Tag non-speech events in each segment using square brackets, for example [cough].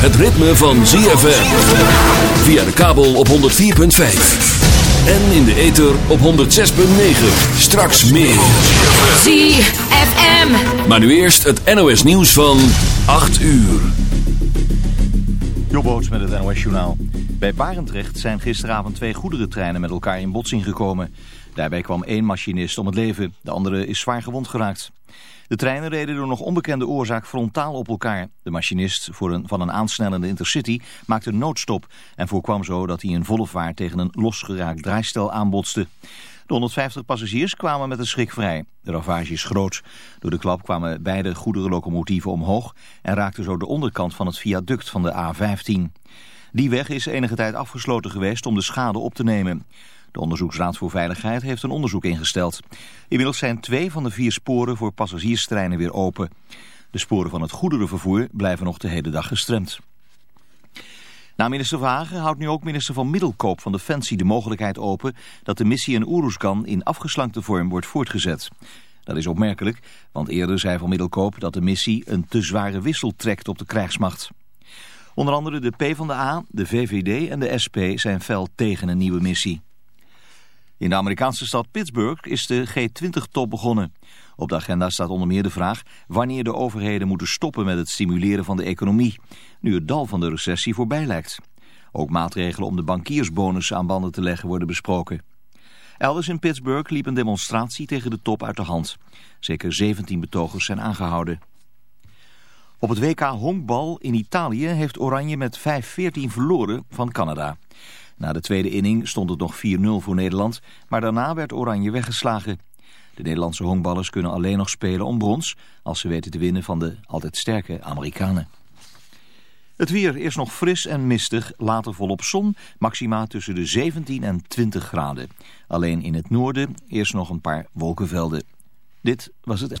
het ritme van ZFM. Via de kabel op 104.5. En in de ether op 106.9. Straks meer. ZFM. Maar nu eerst het NOS nieuws van 8 uur. Jobboots met het NOS Journaal. Bij Barendrecht zijn gisteravond twee goederentreinen met elkaar in botsing gekomen. Daarbij kwam één machinist om het leven. De andere is zwaar gewond geraakt. De treinen reden door nog onbekende oorzaak frontaal op elkaar. De machinist voor een, van een aansnellende intercity maakte noodstop... en voorkwam zo dat hij in volle vaart tegen een losgeraakt draaistel aanbotste. De 150 passagiers kwamen met een schrik vrij. De ravage is groot. Door de klap kwamen beide goederenlocomotieven omhoog... en raakten zo de onderkant van het viaduct van de A15. Die weg is enige tijd afgesloten geweest om de schade op te nemen... De Onderzoeksraad voor Veiligheid heeft een onderzoek ingesteld. Inmiddels zijn twee van de vier sporen voor passagierstreinen weer open. De sporen van het goederenvervoer blijven nog de hele dag gestremd. Na minister Verhagen houdt nu ook minister van Middelkoop van Defensie de mogelijkheid open dat de missie in Oeruzgan in afgeslankte vorm wordt voortgezet. Dat is opmerkelijk, want eerder zei van Middelkoop dat de missie een te zware wissel trekt op de krijgsmacht. Onder andere de PvdA, de VVD en de SP zijn fel tegen een nieuwe missie. In de Amerikaanse stad Pittsburgh is de G20-top begonnen. Op de agenda staat onder meer de vraag wanneer de overheden moeten stoppen met het stimuleren van de economie, nu het dal van de recessie voorbij lijkt. Ook maatregelen om de bankiersbonussen aan banden te leggen worden besproken. Elders in Pittsburgh liep een demonstratie tegen de top uit de hand. Zeker 17 betogers zijn aangehouden. Op het WK honkbal in Italië heeft Oranje met 5-14 verloren van Canada. Na de tweede inning stond het nog 4-0 voor Nederland, maar daarna werd Oranje weggeslagen. De Nederlandse honkballers kunnen alleen nog spelen om brons, als ze weten te winnen van de altijd sterke Amerikanen. Het weer eerst nog fris en mistig, later volop zon, maxima tussen de 17 en 20 graden. Alleen in het noorden eerst nog een paar wolkenvelden. Dit was het.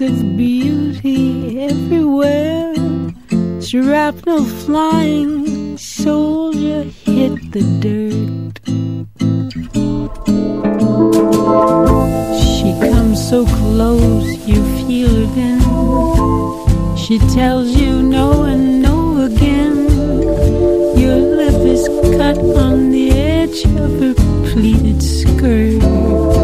Of beauty everywhere. Shrapnel flying, soldier hit the dirt. She comes so close, you feel then. She tells you no and no again. Your lip is cut on the edge of her pleated skirt.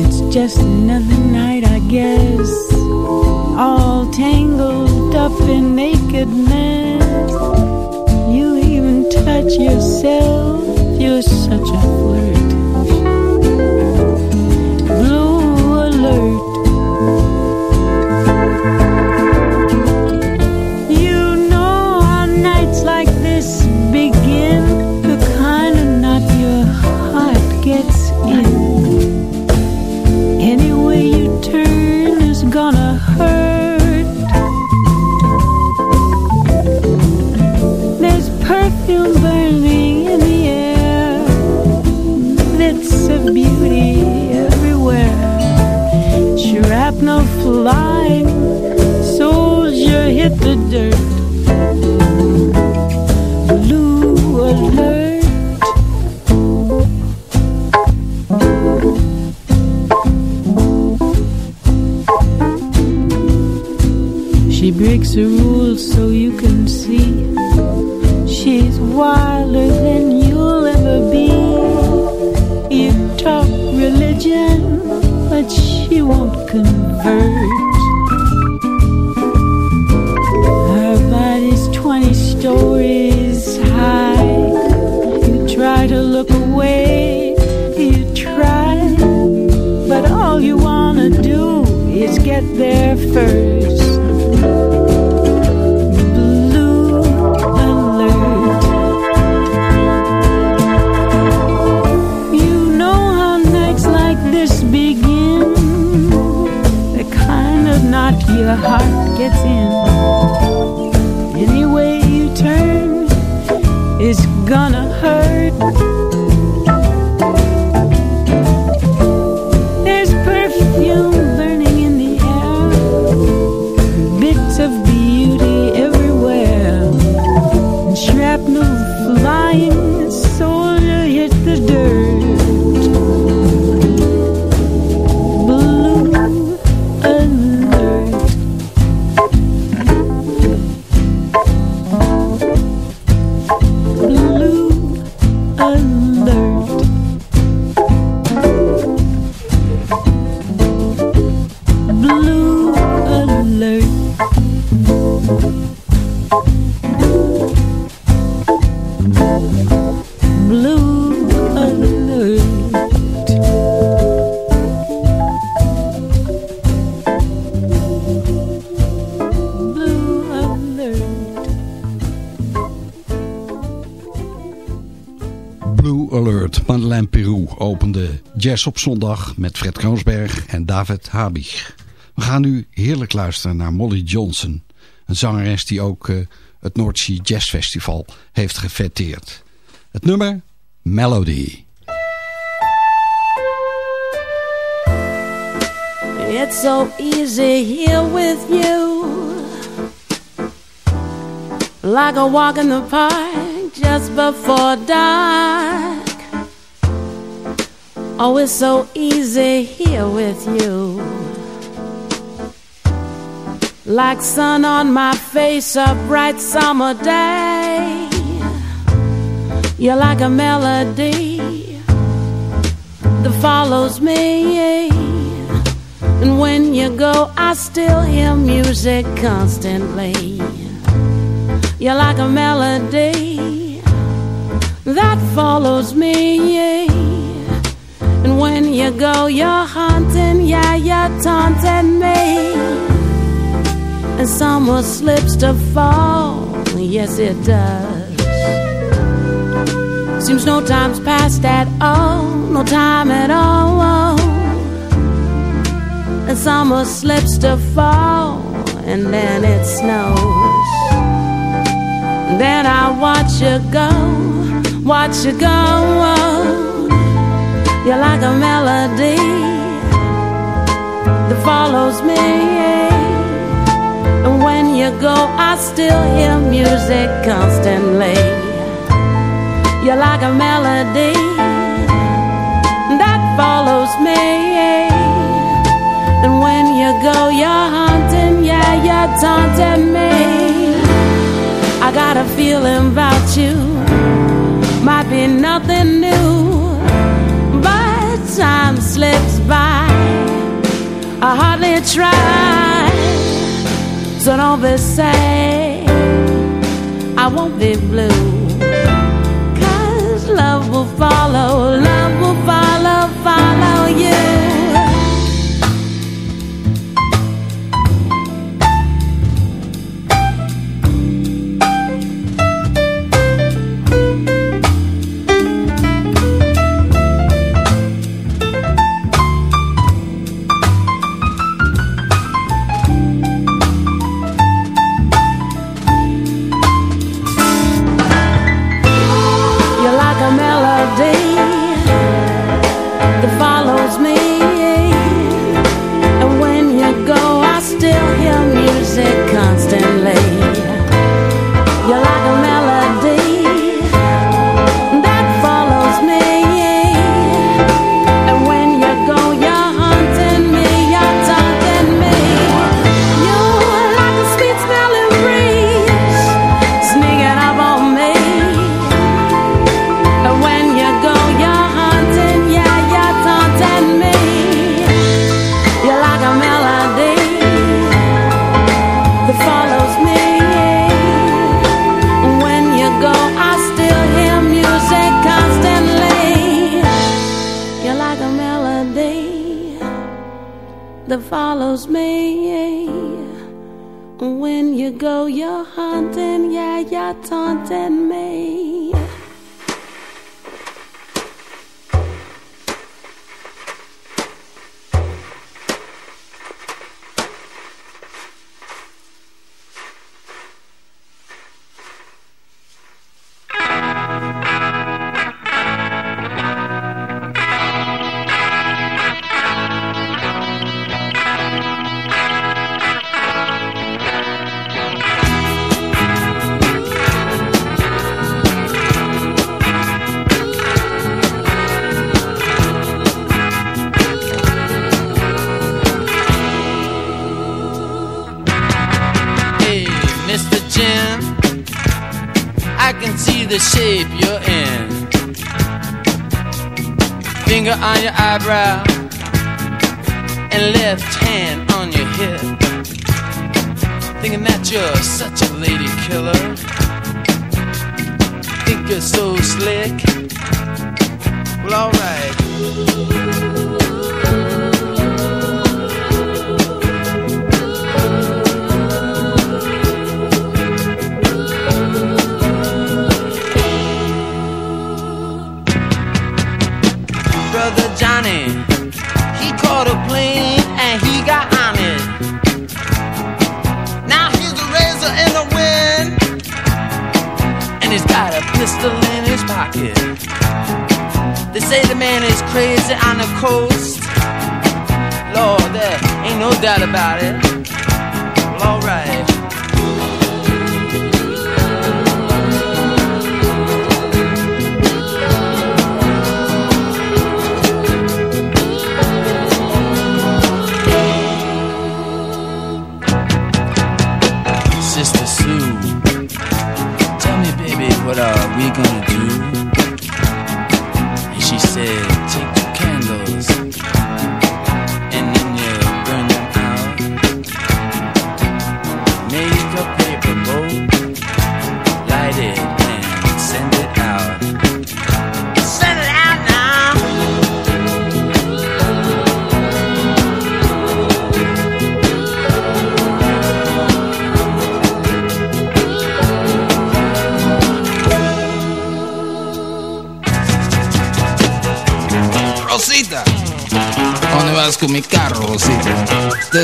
it's just another night, I guess. All tangled up in nakedness. You even touch yourself. You're such a flirt. Opende Jazz op zondag met Fred Kroonsberg en David Habig. We gaan nu heerlijk luisteren naar Molly Johnson. Een zangeres die ook eh, het North Sea Jazz Festival heeft gefeteerd. Het nummer Melody. It's so easy here with you. Like a walk in the park just before dark. Oh, it's so easy here with you. Like sun on my face, a bright summer day. You're like a melody that follows me. And when you go, I still hear music constantly. You're like a melody that follows me. You go, you're haunting, yeah, you're taunting me. And summer slips to fall, yes, it does. Seems no time's passed at all, no time at all. Oh. And summer slips to fall, and then it snows. Then I watch you go, watch you go. Oh. You're like a melody that follows me. And when you go, I still hear music constantly. You're like a melody that follows me. And when you go, you're haunting, yeah, you're taunting me. I got a feeling about you, might be nothing new, time slips by. I hardly try, so don't be sad. I won't be blue, cause love will follow love. ground.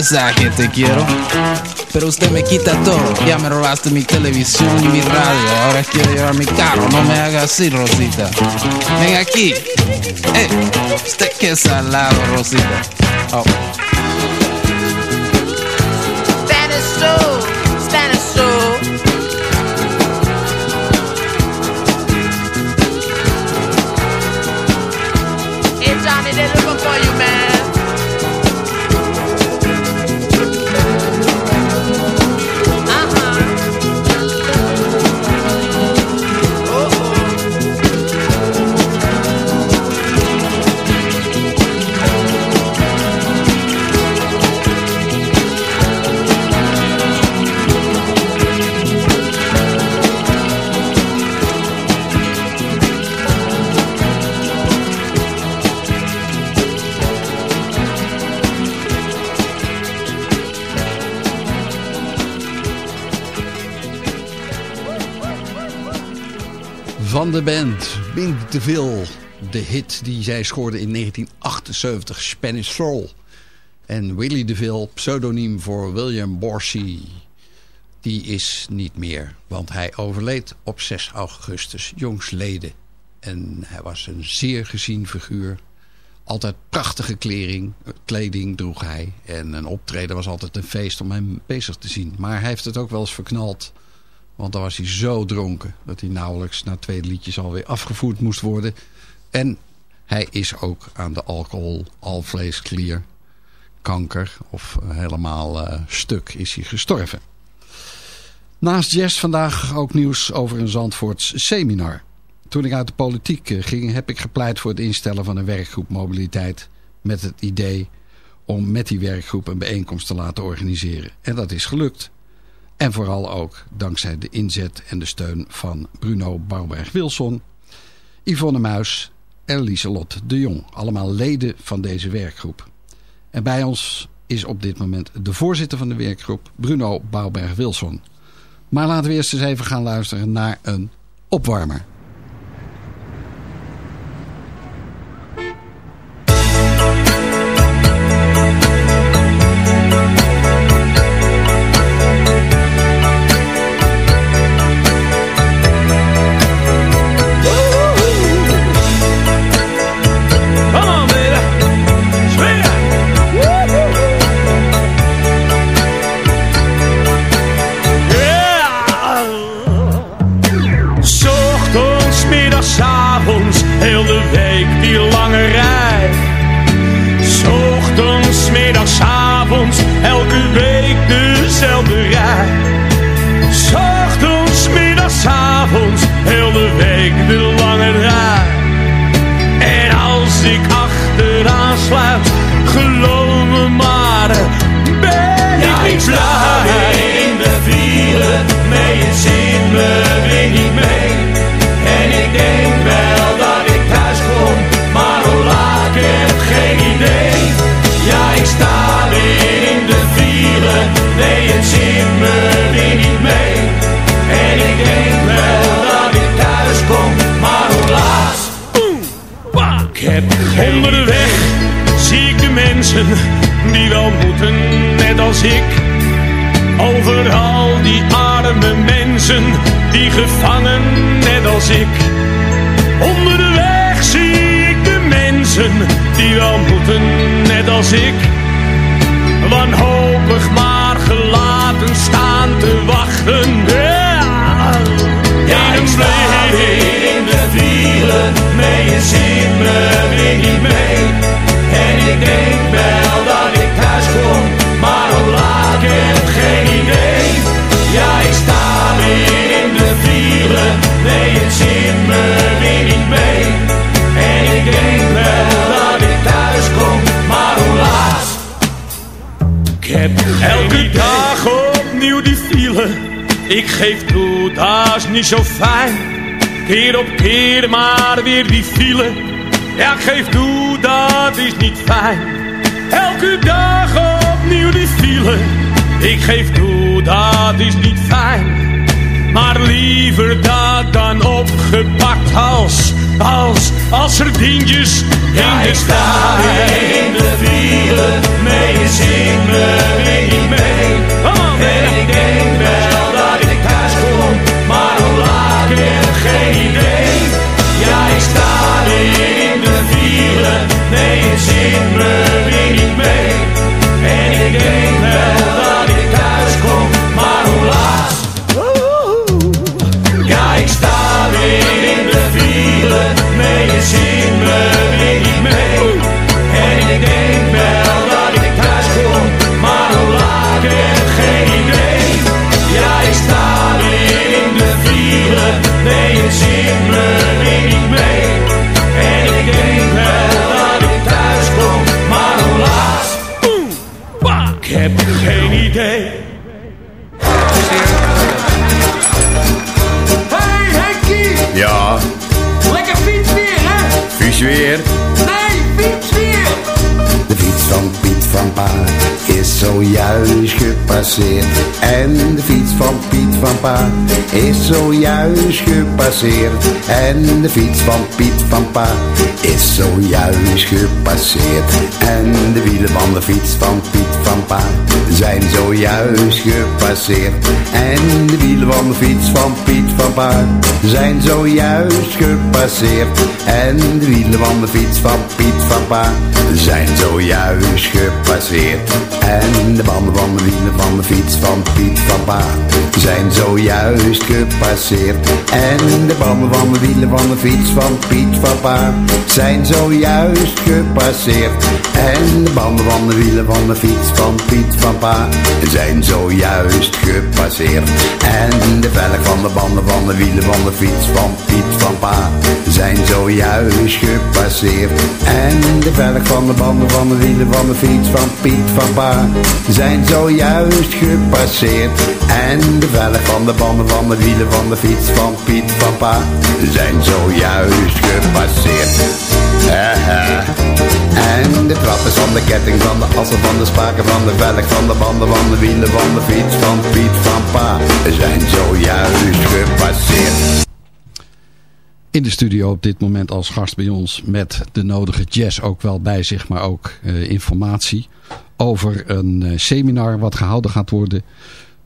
esa que te quiero. Pero usted me quita todo, ya me robaste mi televisión y mi radio. Ahora quiero llevar mi carro, no me hagas así, Rosita. Ven aquí, eh, usted que salado, Rosita. Oh. De band Bink DeVille. De hit die zij scoorde in 1978, Spanish Soul. En Willie DeVille, pseudoniem voor William Borsey. Die is niet meer, want hij overleed op 6 augustus jongsleden. En hij was een zeer gezien figuur. Altijd prachtige kleding, kleding droeg hij. En een optreden was altijd een feest om hem bezig te zien. Maar hij heeft het ook wel eens verknald want dan was hij zo dronken dat hij nauwelijks na twee liedjes alweer afgevoerd moest worden. En hij is ook aan de alcohol, alvleesklier, kanker of helemaal uh, stuk is hij gestorven. Naast jazz vandaag ook nieuws over een Zandvoorts seminar. Toen ik uit de politiek eh, ging heb ik gepleit voor het instellen van een werkgroep mobiliteit. Met het idee om met die werkgroep een bijeenkomst te laten organiseren. En dat is gelukt. En vooral ook dankzij de inzet en de steun van Bruno Bouwberg-Wilson, Yvonne Muis en Lieselot de Jong. Allemaal leden van deze werkgroep. En bij ons is op dit moment de voorzitter van de werkgroep, Bruno Bouwberg-Wilson. Maar laten we eerst eens even gaan luisteren naar een opwarmer. Die gevangen, net als ik. Onder de weg zie ik de mensen, die wel moeten, net als ik. Wanhopig maar gelaten staan te wachten. Ja, ja ik sta weer in de wielen, nee je ziet me weer niet mee. Elke dag opnieuw die file, ik geef toe, dat is niet zo fijn. Keer op keer maar weer die file ja, ik geef toe, dat is niet fijn. Elke dag opnieuw die file. Ik geef toe, dat is niet fijn. Maar liever dat dan opgepakt als, als, als sardientjes ja, in de sta in de file, mee je ziet me weer niet mee. En ik denk wel dat ik thuis kom, maar hoe laat ik heb geen idee. Ja, ik sta weer nee je ziet me niet mee. En ik denk wel dat ik thuis kom, maar hoe laat? Ik heb geen idee. Ja, ik sta weer in de file, nee je ziet me niet mee. En ik denk wel heb geen idee. Weer? Nee, fiets weer! De fiets van Piet van Pa is zojuist gepasseerd. En de fiets van Piet van Pa is zojuist gepasseerd. En de fiets van Piet van Pa is zojuist gepasseerd. En de wielen van de fiets van Piet van Pa zijn zojuist gepasseerd. En de wielen van de fiets van Piet van Pa zijn zojuist gepasseerd. En de wielen van de fiets van Piet van Pa zijn zojuist gepasseerd. En de banden van de wielen van de fiets van Piet van Pa zijn zojuist gepasseerd. En de banden van de wielen van de fiets van Piet van Pa zijn zojuist gepasseerd. En de banden van de wielen van de fiets van Piet van Pa zijn zojuist gepasseerd. En de velg van de banden van de wielen van de fiets van Piet van Pa zijn zojuist gepasseerd. En de velg van de banden van de wielen van de fiets van Piet van Pa zijn zojuist gepasseerd. En de velg van de banden van de wielen van de fiets van Piet van Pa zijn zojuist gepasseerd. En de trappen van de ketting van de assen van de spaken van de velg van de banden van de wielen van de fiets van Piet van Pa zijn zojuist gepasseerd. In de studio op dit moment als gast bij ons met de nodige jazz ook wel bij zich, maar ook eh, informatie over een eh, seminar wat gehouden gaat worden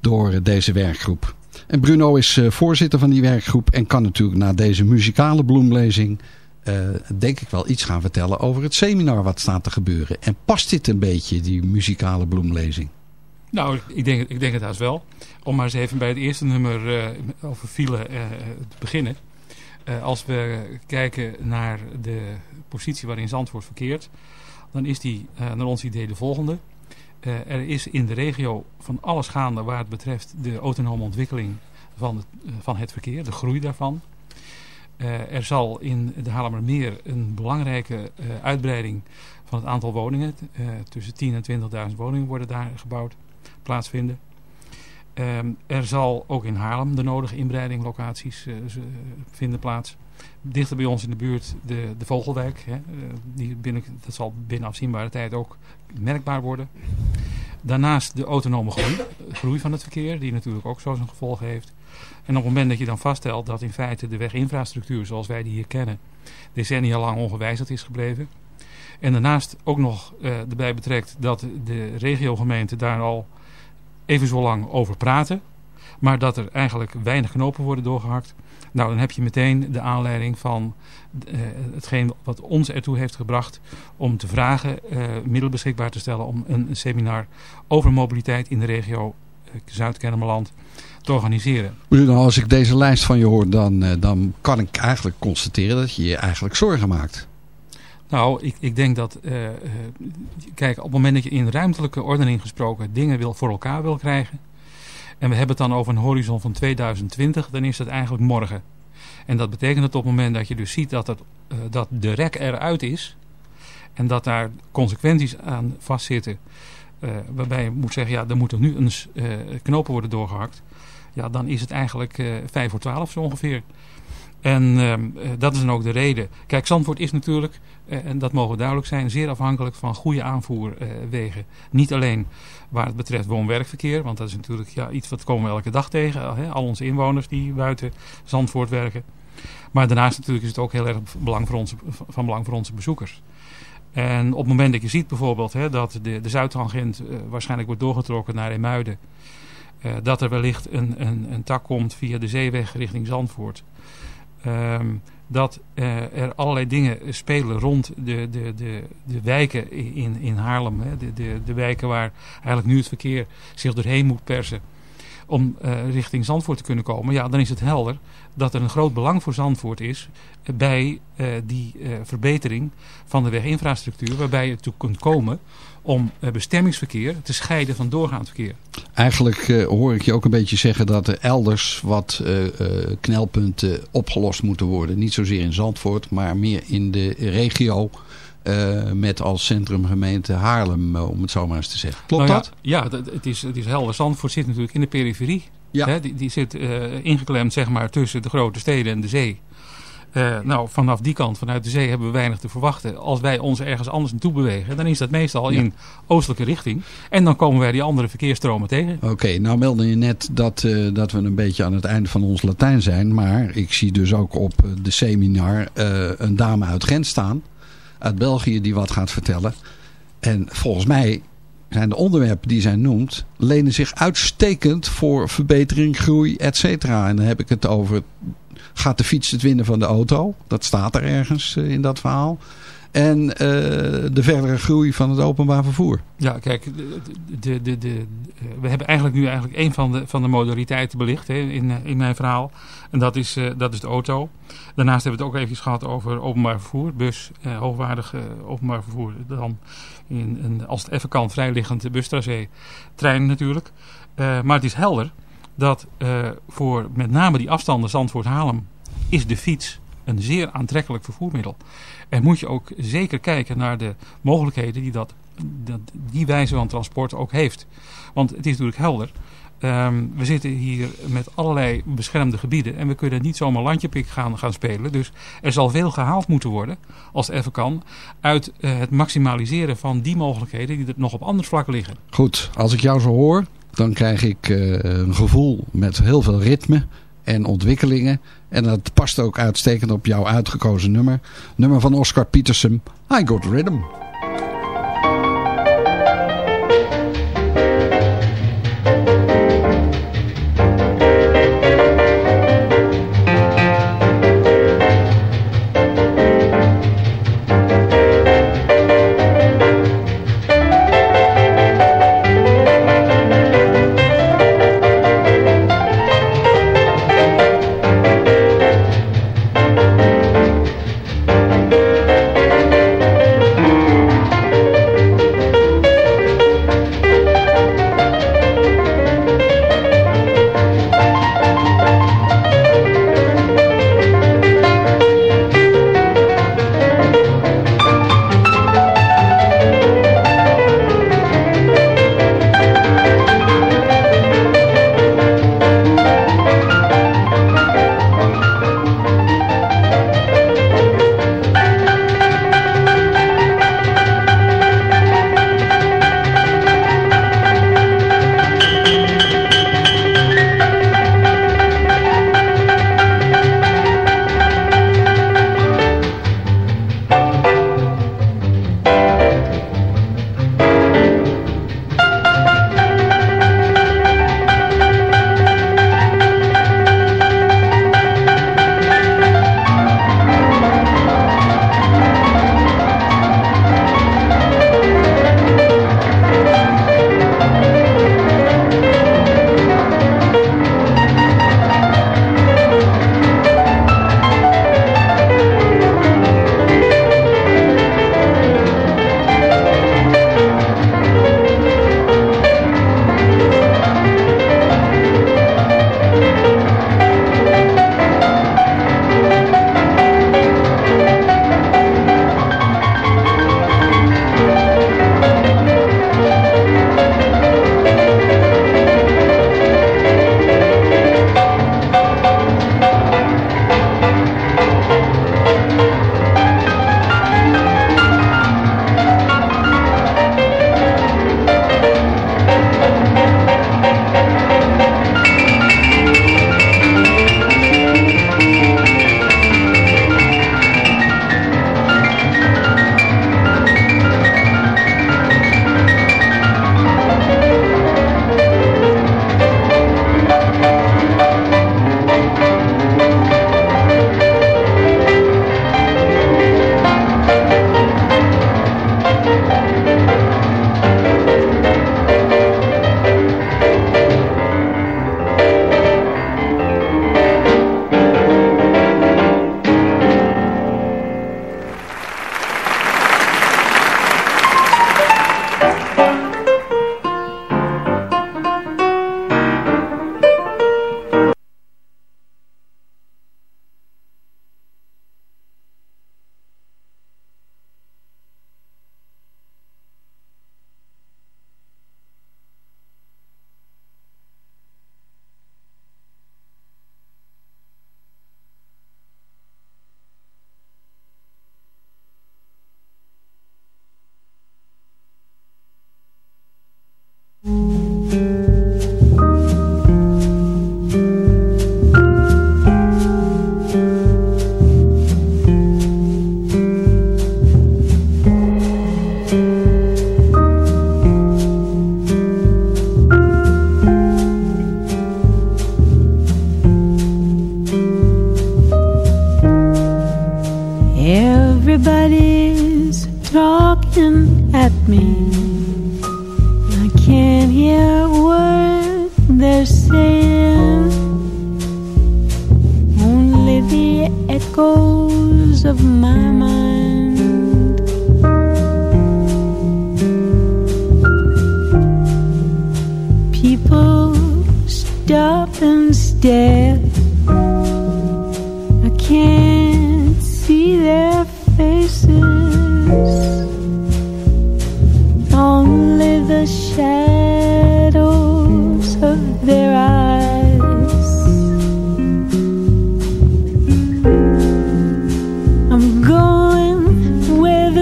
door deze werkgroep. En Bruno is eh, voorzitter van die werkgroep en kan natuurlijk na deze muzikale bloemlezing denk ik wel iets gaan vertellen over het seminar wat staat te gebeuren. En past dit een beetje, die muzikale bloemlezing? Nou, ik denk, ik denk het haast wel. Om maar eens even bij het eerste nummer eh, over file eh, te beginnen. Eh, als we kijken naar de positie waarin Zandvoort verkeert, dan is die naar ons idee de volgende. Er is in de regio van alles gaande waar het betreft de autonome ontwikkeling van het, van het verkeer, de groei daarvan. Er zal in de Haarlemmermeer een belangrijke uitbreiding van het aantal woningen, tussen 10.000 en 20.000 woningen worden daar gebouwd, plaatsvinden. Ehm, er zal ook in Haarlem de nodige inbreiding locaties eh, vinden plaats. Dichter bij ons in de buurt de, de Vogelwijk. Hè, eh, die binnen, dat zal binnen afzienbare tijd ook merkbaar worden. Daarnaast de autonome groei, groei van het verkeer, die natuurlijk ook zo zijn gevolgen heeft. En op het moment dat je dan vaststelt dat in feite de weginfrastructuur zoals wij die hier kennen, decennia lang ongewijzigd is gebleven. En daarnaast ook nog eh, erbij betrekt dat de regiogemeenten daar al even zo lang over praten. Maar dat er eigenlijk weinig knopen worden doorgehakt. Nou, dan heb je meteen de aanleiding van eh, hetgeen wat ons ertoe heeft gebracht om te vragen eh, middelen beschikbaar te stellen om een, seminar over mobiliteit in de regio eh, Zuid-Kennemerland te organiseren. Als ik deze lijst van je hoor, dan, dan kan ik eigenlijk constateren dat je je eigenlijk zorgen maakt. Nou, ik, ik denk dat, eh, eh, kijk, op het moment dat je in ruimtelijke ordening gesproken dingen wil, voor elkaar wil krijgen, en we hebben het dan over een horizon van 2020, dan is dat eigenlijk morgen. En dat betekent dat op het moment dat je dus ziet dat, het, eh, dat de rek eruit is, en dat daar consequenties aan vastzitten, waarbij je moet zeggen, ja, er moeten nu eens knopen worden doorgehakt, ja, dan is het eigenlijk 5 voor 12 zo ongeveer. En ehm, eh, dat is dan ook de reden. Kijk, Zandvoort is natuurlijk, eh, en dat mogen duidelijk zijn, zeer afhankelijk van goede aanvoerwegen. Niet alleen waar het betreft woon-werkverkeer, want dat is natuurlijk ja, iets wat komen we elke dag tegen. Hè, al onze inwoners die buiten Zandvoort werken. Maar daarnaast natuurlijk is het ook heel erg belang voor onze, van belang voor onze bezoekers. En op het moment dat je ziet bijvoorbeeld hè, dat de, de Zuidtangent eh, waarschijnlijk wordt doorgetrokken naar Emuiden. dat er wellicht een, een, een tak komt via de zeeweg richting Zandvoort. Ehm, dat eh, er allerlei dingen spelen rond de, de, de, de wijken in, in Haarlem. Hè. De, de, de wijken waar eigenlijk nu het verkeer zich doorheen moet persen om eh, richting Zandvoort te kunnen komen. Ja, dan is het helder dat er een groot belang voor Zandvoort is eh, bij die verbetering van de weginfrastructuur. Waarbij je toe kunt komen om eh, bestemmingsverkeer te scheiden van doorgaand verkeer. Eigenlijk eh, hoor ik je ook een beetje zeggen dat er elders wat eh, knelpunten opgelost moeten worden. Niet zozeer in Zandvoort, maar meer in de regio met als centrumgemeente Haarlem, om het zo maar eens te zeggen. Klopt Nou ja, dat? Ja, dat- het, is, het is helder. Zandvoort zit natuurlijk in de periferie. Hè, die, die zit ingeklemd zeg maar, tussen de grote steden en de zee. Eh, nou, vanaf die kant, vanuit de zee, hebben we weinig te verwachten. Als wij ons ergens anders naartoe bewegen, dan is dat meestal in oostelijke richting. En dan komen wij die andere verkeersstromen tegen. Oké, nou meldde je net dat, eh, dat we een beetje aan het einde van ons Latijn zijn. Maar ik zie dus ook op eh, de seminar een dame uit Gent staan. Uit België die wat gaat vertellen. En volgens mij zijn de onderwerpen die zij noemt... lenen zich uitstekend voor verbetering, groei, et cetera. En dan heb ik het over... Gaat de fiets het winnen van de auto? Dat staat er ergens eh, in dat verhaal. En eh, de verdere groei van het openbaar vervoer. Ja, kijk, de, de, de, eh, we hebben eigenlijk nu eigenlijk een van de, van de modaliteiten belicht hè, in, eh, in mijn verhaal. En dat is, dat is de auto. Daarnaast hebben we het ook even gehad over openbaar vervoer. Bus, hoogwaardig openbaar vervoer. Dan in als het even kan, vrijliggend bustracé. Treinen natuurlijk. Maar het is helder dat voor met name die afstanden Zandvoort-Haarlem is de fiets een zeer aantrekkelijk vervoermiddel. En moet je ook zeker kijken naar de mogelijkheden die dat, dat die wijze van transport ook heeft. Want het is natuurlijk helder. Ehm, we zitten hier met allerlei beschermde gebieden en we kunnen niet zomaar landjepik gaan, gaan spelen. Dus er zal veel gehaald moeten worden, als het even kan, uit eh, het maximaliseren van die mogelijkheden die er nog op ander vlak liggen. Goed, als ik jou zo hoor, dan krijg ik eh, een gevoel met heel veel ritme en ontwikkelingen. En dat past ook uitstekend op jouw uitgekozen nummer. Nummer van Oscar Peterson, I Got Rhythm.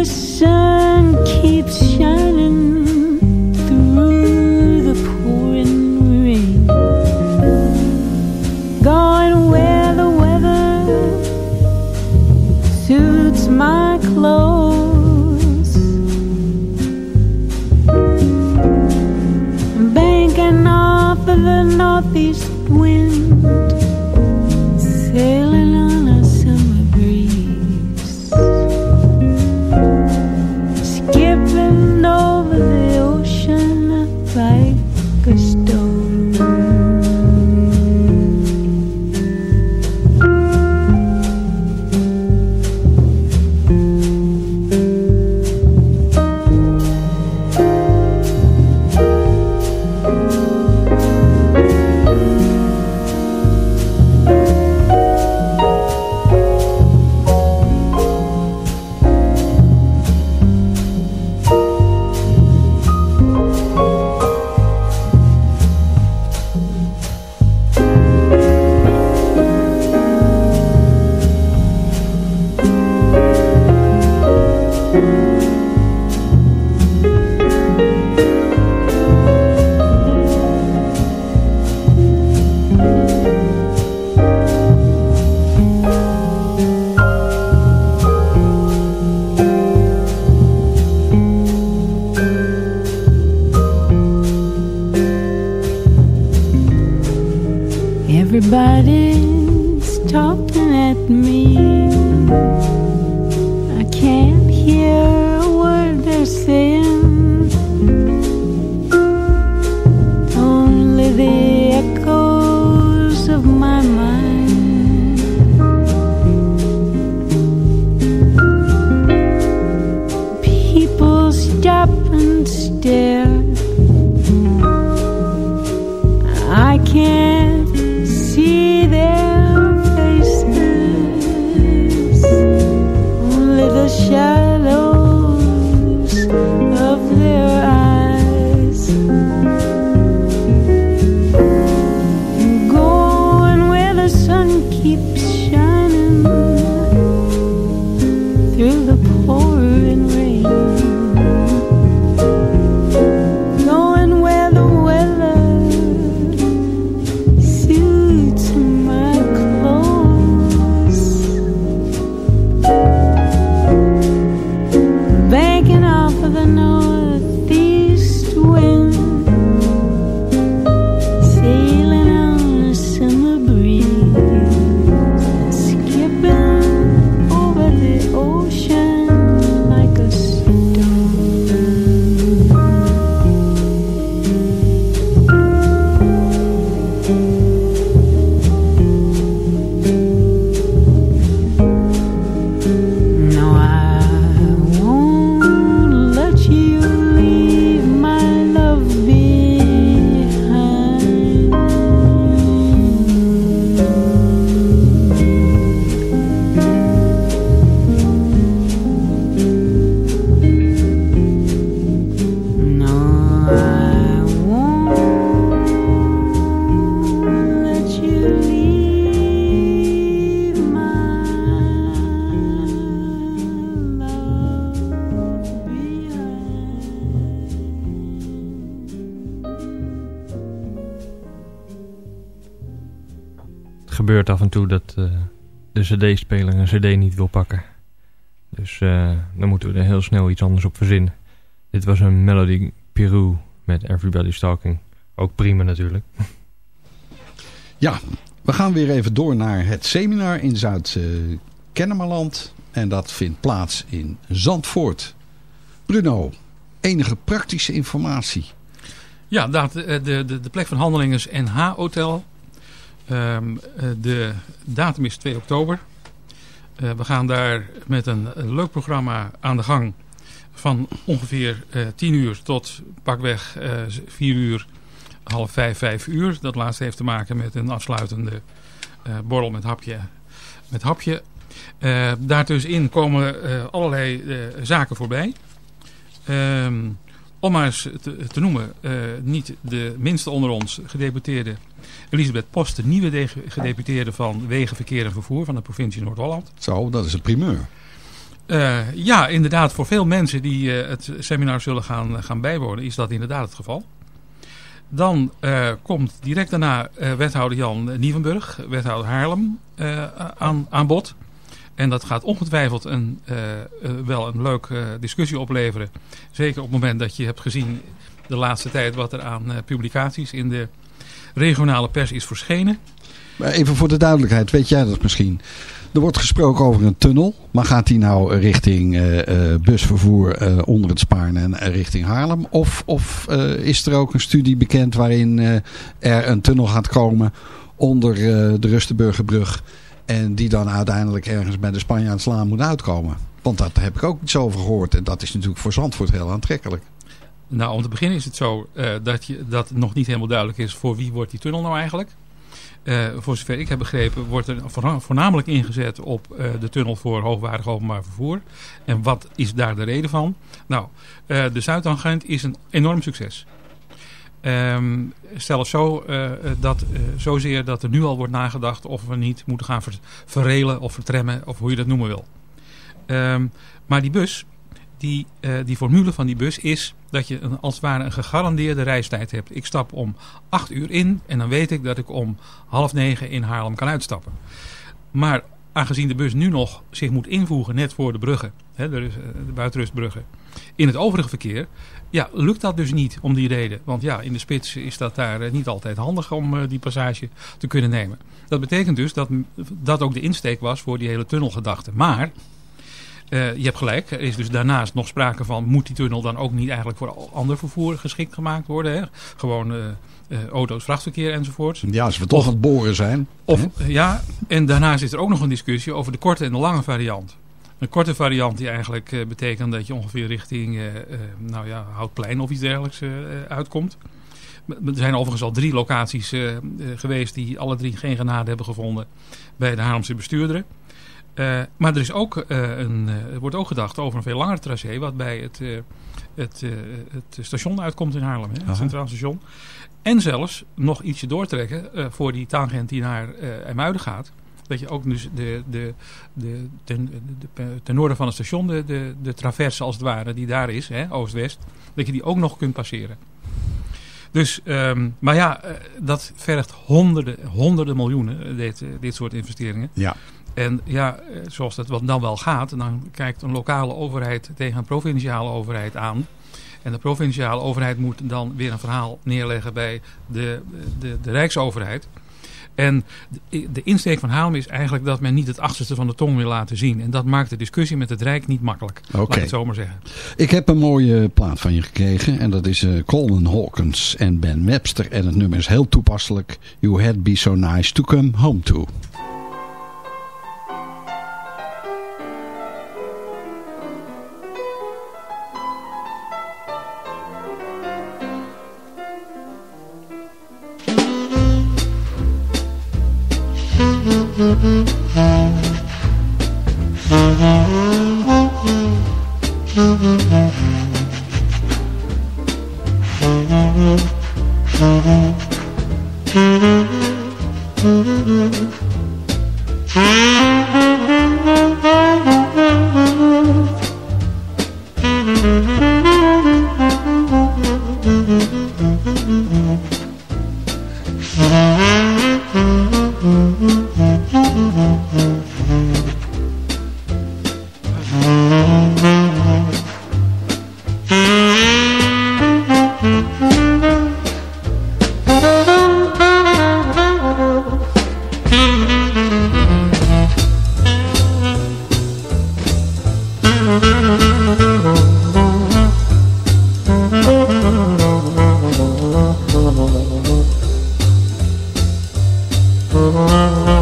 是。Gebeurt af en toe dat eh, de cd-speler een cd niet wil pakken. Dus eh, dan moeten we er heel snel iets anders op verzinnen. Dit was een Melody Peru met Everybody's Talking. Ook prima natuurlijk. [laughs] Ja, we gaan weer even door naar het seminar in Zuid-Kennemerland. En dat vindt plaats in Zandvoort. Bruno, enige praktische informatie? Ja, dat, de, de, de plek van handeling is NH Hotel. Um, de datum is 2 oktober. Uh, we gaan daar met een, leuk programma aan de gang. Van ongeveer uh, 10 uur tot pakweg uh, 4 uur, half 5, 5 uur. Dat laatste heeft te maken met een afsluitende borrel met hapje. Met hapje. Daartussenin komen allerlei zaken voorbij. Um, om maar eens te, te noemen, niet de minste onder ons, gedeputeerde Elisabeth Post, de nieuwe gedeputeerde van Wegen, Verkeer en Vervoer van de provincie Noord-Holland. Zo, dat is een primeur. Uh, ja, inderdaad, voor veel mensen die uh, het seminar zullen gaan, gaan bijwonen, is dat inderdaad het geval. Dan komt direct daarna wethouder Jan Nieuwenburg, wethouder Haarlem, aan, aan bod. En dat gaat ongetwijfeld een, wel een leuke discussie opleveren. Zeker op het moment dat je hebt gezien de laatste tijd wat er aan publicaties in de regionale pers is verschenen. Maar even voor de duidelijkheid, weet jij dat misschien? Er wordt gesproken over een tunnel, maar gaat die nou richting busvervoer onder het Spaarne en richting Haarlem? Of, of is er ook een studie bekend waarin er een tunnel gaat komen onder de Rustenburgerbrug en die dan uiteindelijk ergens bij de Spanjaardslaan moet uitkomen? Want daar heb ik ook iets over gehoord en dat is natuurlijk voor Zandvoort heel aantrekkelijk. Nou, om te beginnen is het zo uh, dat, je, dat nog niet helemaal duidelijk is voor wie wordt die tunnel nou eigenlijk. Uh, voor zover ik heb begrepen wordt er voornamelijk ingezet op uh, de tunnel voor hoogwaardig openbaar vervoer. En wat is daar de reden van? Nou, de Zuidtangent is een enorm succes. Um, zelfs zo, dat, zozeer dat er nu al wordt nagedacht of we niet moeten gaan ver verrelen of vertremmen of hoe je dat noemen wil. Um, maar die bus, die, die formule van die bus is dat je een, als het ware een gegarandeerde reistijd hebt. Ik stap om 8 uur in en dan weet ik dat ik om half negen in Haarlem kan uitstappen. Maar aangezien de bus nu nog zich moet invoegen net voor de bruggen, hè, de buitenrustbruggen, in het overige verkeer, ja, lukt dat dus niet om die reden. Want ja, in de spits is dat daar eh, niet altijd handig om uh, die passage te kunnen nemen. Dat betekent dus dat dat ook de insteek was voor die hele tunnelgedachte. Maar uh, je hebt gelijk, er is dus daarnaast nog sprake van... moet die tunnel dan ook niet eigenlijk voor ander vervoer geschikt gemaakt worden? Hè? Gewoon uh, uh, auto's, vrachtverkeer enzovoort. Ja, als we toch aan het boren zijn. Of, ja, en daarnaast is er ook nog een discussie over de korte en de lange variant. Een korte variant die eigenlijk uh, betekent dat je ongeveer richting uh, uh, nou ja, Houtplein of iets dergelijks uitkomt. Er zijn overigens al drie locaties geweest die alle drie geen genade hebben gevonden bij de Haarlemse bestuurderen. Uh, maar er, is ook, uh, een, uh, wordt ook gedacht over een veel langer tracé... wat bij het, het, het station uitkomt in Haarlem, hè, het Centraal Station. En zelfs nog ietsje doortrekken voor die tangent die naar IJmuiden gaat. Dat je ook dus de, de, de, ten, de, ten noorden van het station, de, de, de traverse als het ware, die daar is, oost-west... dat je die ook nog kunt passeren. Dus, um, maar ja, dat vergt honderden, honderden miljoenen, dit, dit soort investeringen. Ja. En ja, zoals dat dan wel gaat, dan kijkt een lokale overheid tegen een provinciale overheid aan. En de provinciale overheid moet dan weer een verhaal neerleggen bij de, de, de Rijksoverheid. En de, insteek van Haarlem is eigenlijk dat men niet het achterste van de tong wil laten zien. En dat maakt de discussie met het Rijk niet makkelijk. Okay. Laat ik het zo maar zeggen. Ik heb een mooie plaat van je gekregen. En dat is uh, Coleman Hawkins en Ben Webster. En het nummer is heel toepasselijk. You had be so nice to come home to. Sweet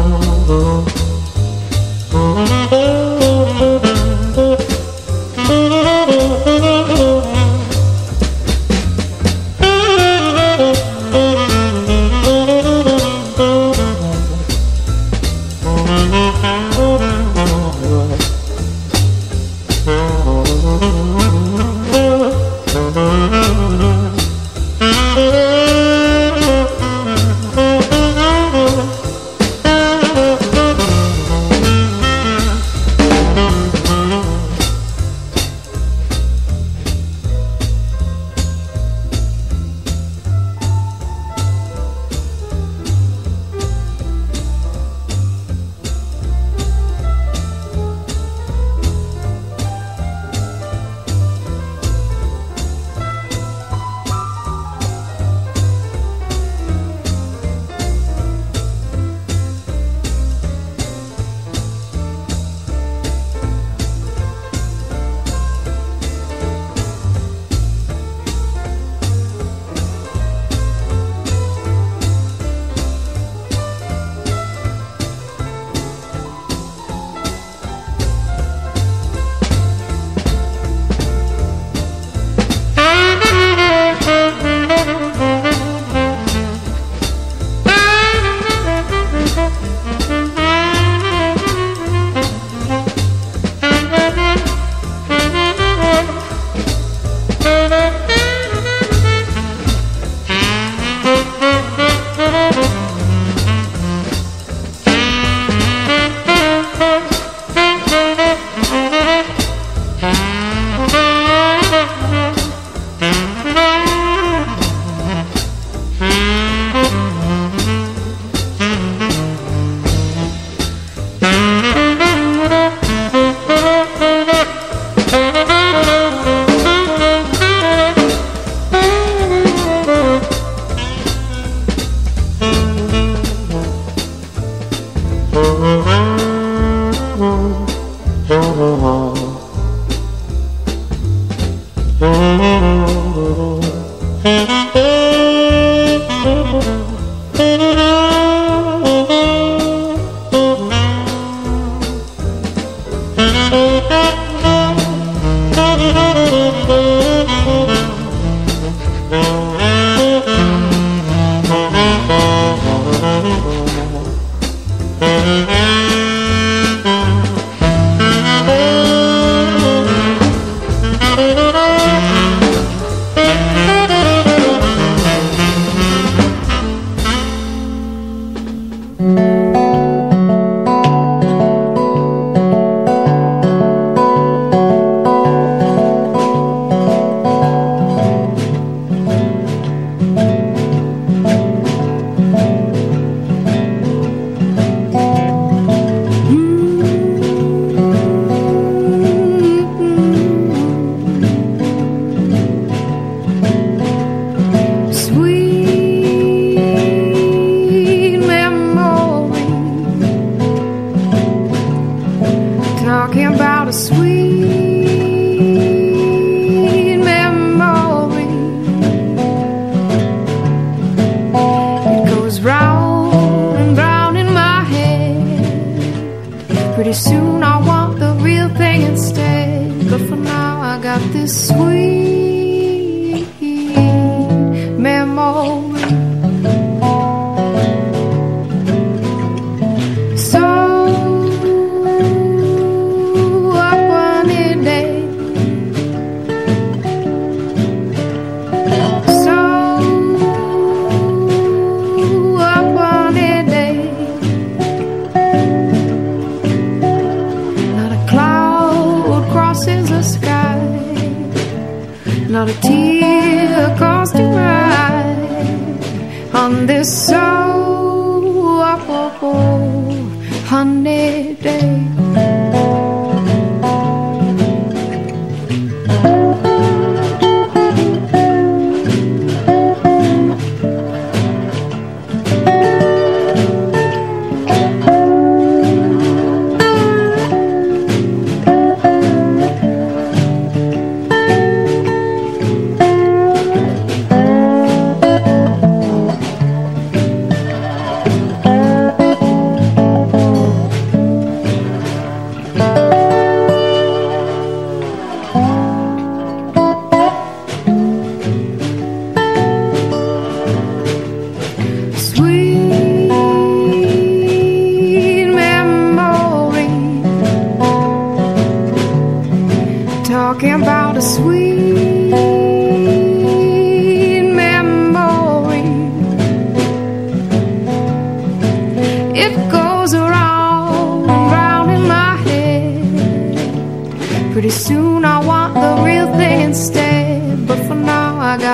Pretty soon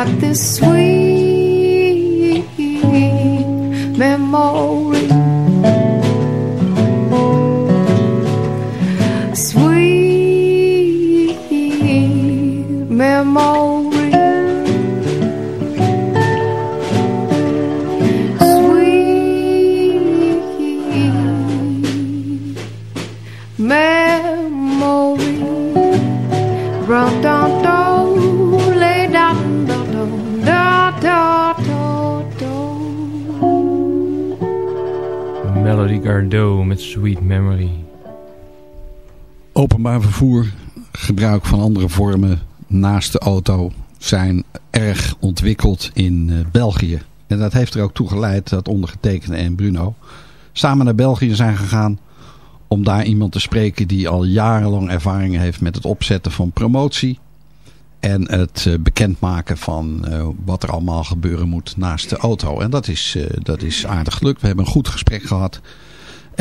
this sweet Sweet Memory. Openbaar vervoer, gebruik van andere vormen naast de auto zijn erg ontwikkeld in eh, België. En dat heeft er ook toe geleid dat ondergetekende en Bruno samen naar België zijn gegaan om daar iemand te spreken die al jarenlang ervaring heeft met het opzetten van promotie. En het eh, bekendmaken van eh, wat er allemaal gebeuren moet naast de auto. En dat is, dat is aardig gelukt. We hebben een goed gesprek gehad.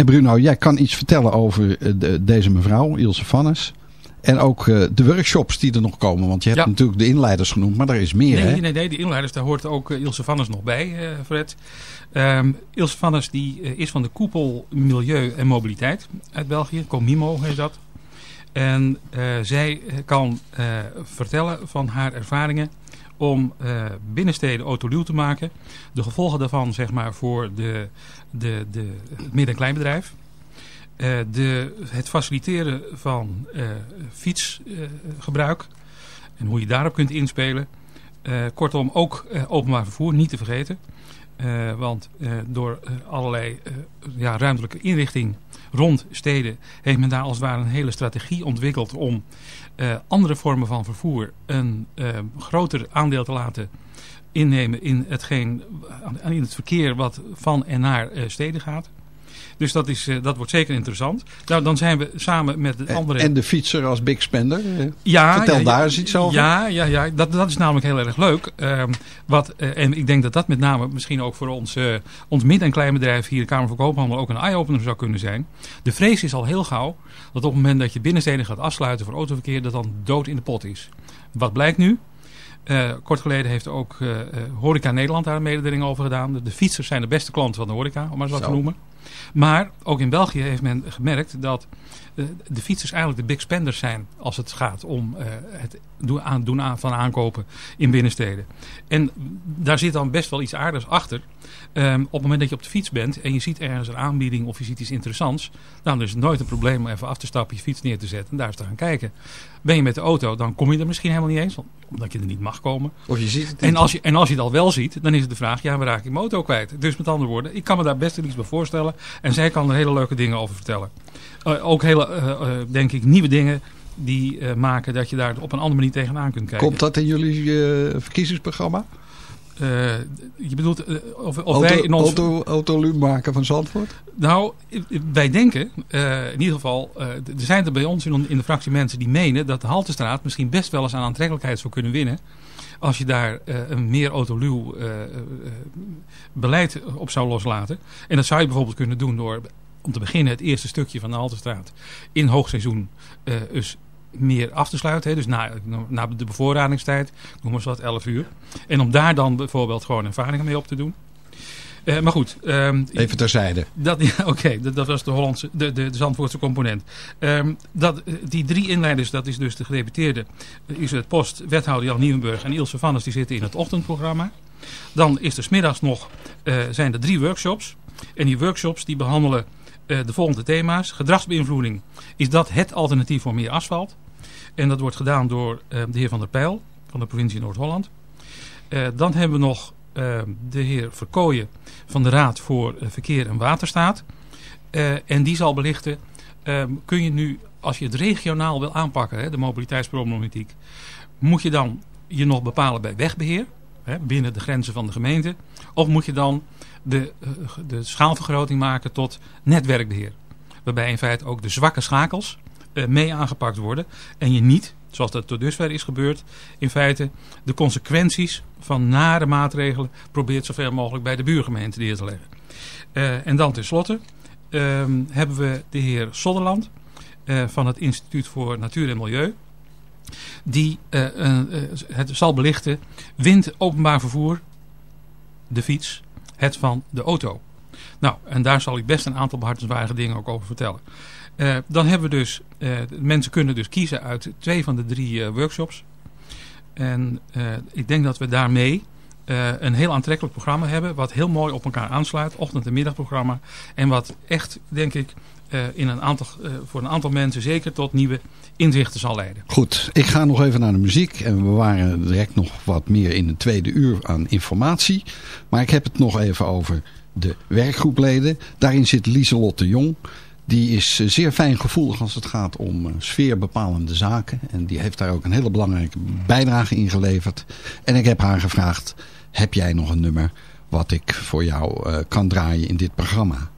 En Bruno, jij kan iets vertellen over eh, de- deze mevrouw, Ilse Vannes. En ook eh, de workshops die er nog komen. Want je hebt Ja. natuurlijk de inleiders genoemd, maar er is meer hè? Nee, nee, nee, die inleiders, daar hoort ook eh, Ilse Vannes nog bij, Fred. Ehm, Ilse Vannes die, is van de koepel Milieu en Mobiliteit uit België. Comimo heet dat. En zij kan vertellen van haar ervaringen om eh, binnensteden autoluw te maken. De gevolgen daarvan zeg maar voor de, de, de, het midden- en kleinbedrijf. Eh, de, het faciliteren van eh, fietsgebruik en hoe je daarop kunt inspelen. Kortom, ook openbaar vervoer, niet te vergeten. Want door allerlei ja, ruimtelijke inrichting rond steden heeft men daar als het ware een hele strategie ontwikkeld om eh, andere vormen van vervoer een eh, groter aandeel te laten innemen in, in het verkeer wat van en naar eh, steden gaat. Dus dat, is, eh, dat wordt zeker interessant. Nou, dan zijn we samen met de andere... En de fietser als big spender. eh, Ja, Vertel ja, daar eens iets over. Ja, ja, ja dat, dat is namelijk heel erg leuk. Ehm, wat, eh, en ik denk dat dat met name misschien ook voor ons, ons midden- en kleinbedrijf hier, de Kamer van Koophandel, ook een eye-opener zou kunnen zijn. De vrees is al heel gauw dat op het moment dat je binnensteden gaat afsluiten voor autoverkeer, dat dan dood in de pot is. Wat blijkt nu? Eh, kort geleden heeft ook eh, Horeca Nederland daar een mededeling over gedaan. De, de fietsers zijn de beste klanten van de horeca, om maar wat Zo. te noemen. Maar ook in België heeft men gemerkt dat de fietsers eigenlijk de big spenders zijn als het gaat om eh, het doen, aan, doen aan, van aankopen in binnensteden. En daar zit dan best wel iets aardigs achter. Ehm, op het moment dat je op de fiets bent en je ziet ergens een aanbieding of je ziet iets interessants, dan is het nooit een probleem om even af te stappen, je fiets neer te zetten en daar eens te gaan kijken. Ben je met de auto, dan kom je er misschien helemaal niet eens, omdat je er niet mag komen. Of je ziet het En als, je, en als je het al wel ziet, dan is het de vraag, ja, waar raak ik mijn auto kwijt? Dus met andere woorden, ik kan me daar best wel iets bij voorstellen. En zij kan er hele leuke dingen over vertellen. Eh, ook hele, eh, eh, denk ik, nieuwe dingen die maken dat je daar op een andere manier tegenaan kunt kijken. Komt dat in jullie verkiezingsprogramma? Eh, je bedoelt of, of auto, wij in ons... auto, autoluw maken van Zandvoort? Nou, wij denken, in ieder geval, er zijn er bij ons in, in de fractie mensen die menen dat de Haltestraat misschien best wel eens aan aantrekkelijkheid zou kunnen winnen. Als je daar een meer autoluw beleid op zou loslaten. En dat zou je bijvoorbeeld kunnen doen door, om te beginnen, het eerste stukje van de Haltestraat in hoogseizoen eh, dus meer af te sluiten. Hè, dus na, na de bevoorradingstijd, noem maar wat, 11 uur. En om daar dan bijvoorbeeld gewoon ervaringen mee op te doen. Eh, maar goed. ehm, Even terzijde. dat, ja, [laughs] Oké, dat, dat was de, Hollandse, de, de, de Zandvoortse component. Ehm, dat, eh, die drie inleiders, dat is dus de gedeputeerde eh, Isabeth Post, wethouder Jan Nieuwenburg en Ilse Vannes, die zitten in het ochtendprogramma. Dan is er smiddags nog, zijn er drie workshops. En die workshops die behandelen eh, de volgende thema's. Gedragsbeïnvloeding, is dat het alternatief voor meer asfalt? En dat wordt gedaan door eh, de heer Van der Pijl van de provincie Noord-Holland. Eh, dan hebben we nog eh, de heer Verkooyen van de Raad voor eh, Verkeer en Waterstaat. Eh, en die zal belichten, eh, kun je nu, als je het regionaal wil aanpakken, de mobiliteitsproblematiek, moet je dan je nog bepalen bij wegbeheer, binnen de grenzen van de gemeente, of moet je dan de, eh, de schaalvergroting maken tot netwerkbeheer. Waarbij in feite ook de zwakke schakels eh, mee aangepakt worden en je niet, zoals dat tot dusver is gebeurd, in feite de consequenties van nare maatregelen probeert zoveel mogelijk bij de buurgemeente neer te leggen. Eh, en dan tenslotte ehm, hebben we de heer Sodderland van het Instituut voor Natuur en Milieu. Die het zal belichten, wint openbaar vervoer, de fiets, het van de auto. Nou, en daar zal ik best een aantal behartenswaardige dingen ook over vertellen. Eh, dan hebben we dus, eh, mensen kunnen dus kiezen uit twee van de drie eh, workshops. En ik denk dat we daarmee een heel aantrekkelijk programma hebben. Wat heel mooi op elkaar aansluit. Ochtend- en middagprogramma. En wat echt, denk ik, eh, in een aantal, eh, voor een aantal mensen zeker tot nieuwe inzichten zal leiden. Goed, ik ga nog even naar de muziek. En we waren direct nog wat meer in een tweede uur aan informatie. Maar ik heb het nog even over de werkgroepleden. Daarin zit Lieselotte Jong. Die is eh, zeer fijngevoelig als het gaat om sfeerbepalende zaken. En die heeft daar ook een hele belangrijke bijdrage in geleverd. En ik heb haar gevraagd, heb jij nog een nummer wat ik voor jou kan draaien in dit programma?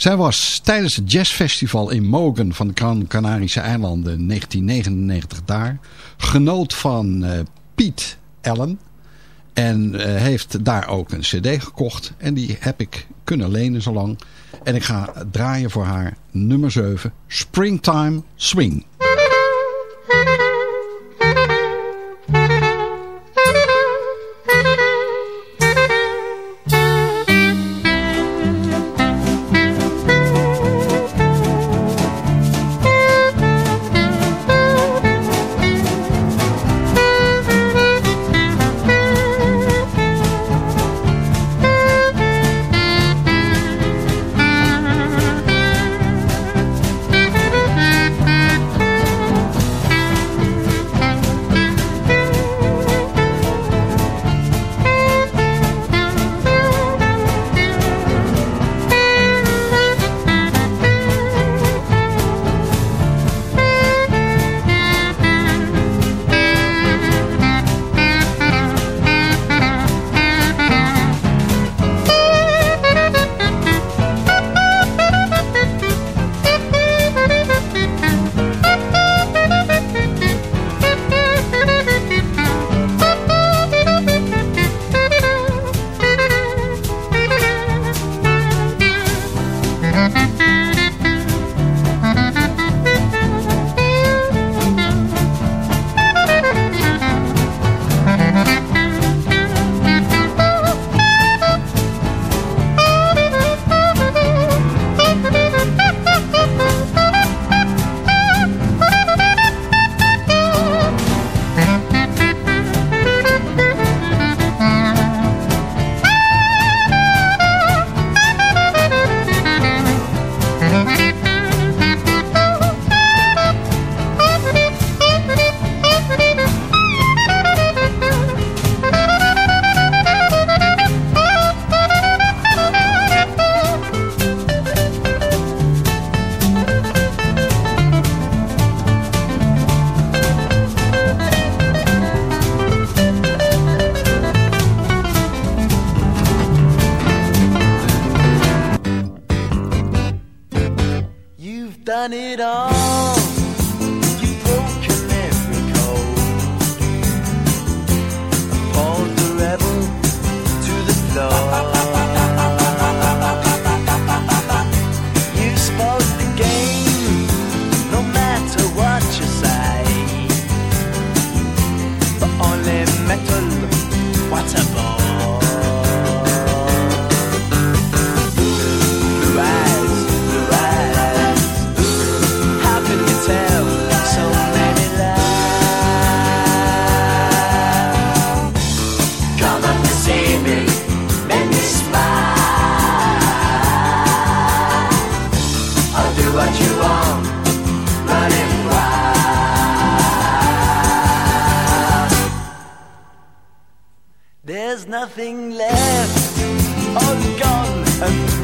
Zij was tijdens het jazzfestival in Mogen van de Canarische eilanden 1999 daar. Genoot van eh, Piet Allen. En eh, heeft daar ook een cd gekocht. En die heb ik kunnen lenen zo lang. En ik ga draaien voor haar nummer 7. Springtime Swing.